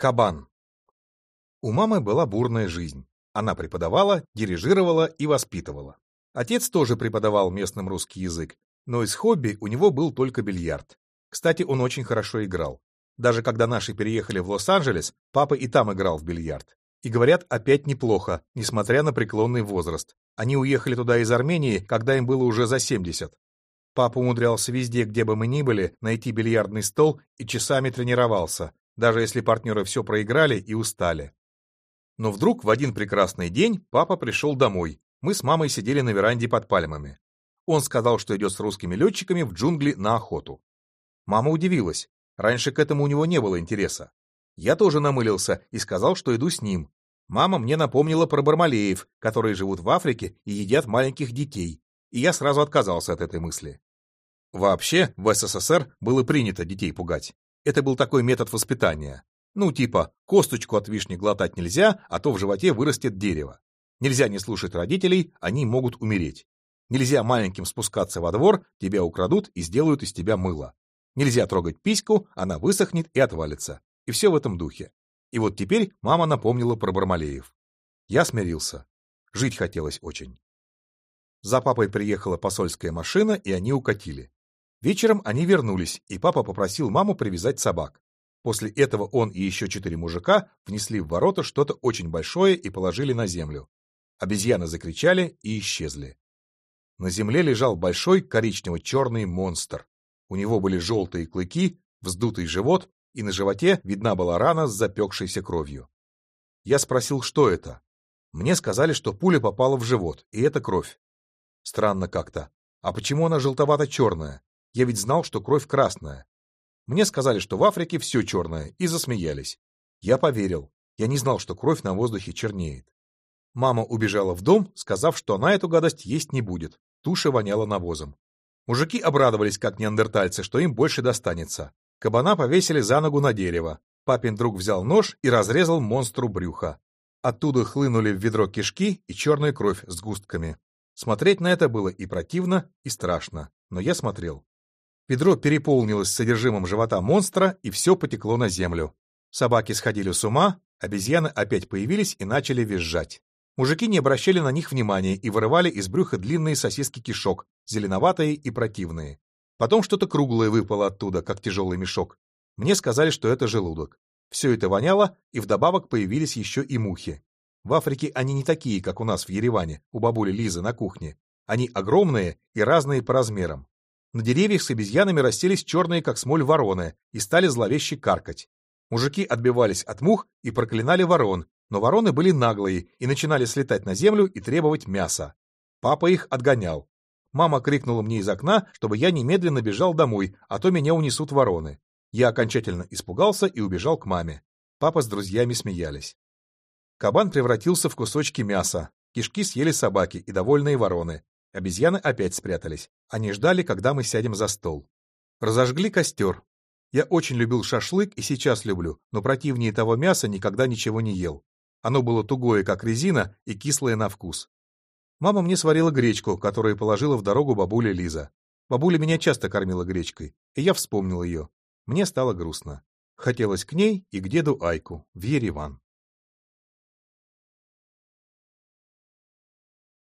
Кабан. У мамы была бурная жизнь. Она преподавала, дирижировала и воспитывала. Отец тоже преподавал местным русский язык, но из хобби у него был только бильярд. Кстати, он очень хорошо играл. Даже когда наши переехали в Лос-Анджелес, папа и там играл в бильярд. И говорят, опять неплохо, несмотря на преклонный возраст. Они уехали туда из Армении, когда им было уже за 70. Папа умудрялся везде, где бы мы ни были, найти бильярдный стол и часами тренировался, даже если партнеры все проиграли и устали. Но вдруг в один прекрасный день папа пришел домой. Мы с мамой сидели на веранде под пальмами. Он сказал, что идет с русскими летчиками в джунгли на охоту. Мама удивилась. Раньше к этому у него не было интереса. Я тоже намылился и сказал, что иду с ним. Мама мне напомнила про бармалеев, которые живут в Африке и едят маленьких детей, и я сразу отказался от этой мысли. Вообще, в СССР было принято детей пугать. Это был такой метод воспитания. Ну, типа, косточку от вишни глотать нельзя, а то в животе вырастет дерево. Нельзя не слушать родителей, они могут умереть. Нельзя маленьким спускаться во двор, тебя украдут и сделают из тебя мыло. Нельзя трогать письку, она высохнет и отвалится. И все в этом духе. И вот теперь мама напомнила про Бармалеев. Я смирился. Жить хотелось очень. За папой приехала посольская машина, и они укатили. Вечером они вернулись, и папа попросил маму привязать собак. После этого он и еще четыре мужика внесли в ворота что-то очень большое и положили на землю. Обезьяны закричали и исчезли. На земле лежал большой коричнево-черный монстр. У него были желтые клыки, вздутый живот, и на животе видна была рана с запекшейся кровью. Я спросил, что это. Мне сказали, что пуля попала в живот, и это кровь. Странно как-то. А почему она желтовато-черная? Я ведь знал, что кровь красная. Мне сказали, что в Африке все черное, и засмеялись. Я поверил. Я не знал, что кровь на воздухе чернеет. Мама убежала в дом, сказав, что она эту гадость есть не будет. Туша воняла навозом. Мужики обрадовались, как неандертальцы, что им больше достанется. Кабана повесили за ногу на дерево. Папин друг взял нож и разрезал монстру брюха. Оттуда хлынули в ведро кишки и черная кровь с густками. Смотреть на это было и противно, и страшно, но я смотрел. Ведро переполнилось содержимым живота монстра, и все потекло на землю. Собаки сходили с ума, обезьяны опять появились и начали визжать. Мужики не обращали на них внимания и вырывали из брюха длинные сосиски кишок, зеленоватые и противные. Потом что-то круглое выпало оттуда, как тяжелый мешок. Мне сказали, что это желудок. Все это воняло, и вдобавок появились еще и мухи. В Африке они не такие, как у нас в Ереване, у бабули Лизы на кухне. Они огромные и разные по размерам. На деревьях с обезьянами расселись черные, как смоль, вороны и стали зловеще каркать. Мужики отбивались от мух и проклинали ворон, но вороны были наглые и начинали слетать на землю и требовать мяса. Папа их отгонял. Мама крикнула мне из окна, чтобы я немедленно бежал домой, а то меня унесут вороны. Я окончательно испугался и убежал к маме. Папа с друзьями смеялись. Кабан превратился в кусочки мяса. Кишки съели собаки и довольные вороны. Обезьяны опять спрятались. Они ждали, когда мы сядем за стол. Разожгли костер. Я очень любил шашлык и сейчас люблю, но противнее того мяса никогда ничего не ел. Оно было тугое, как резина, и кислое на вкус. Мама мне сварила гречку, которую положила в дорогу бабуля Лиза. Бабуля меня часто кормила гречкой, и я вспомнил ее. Мне стало грустно. Хотелось к ней и к деду Айку, в Ереван.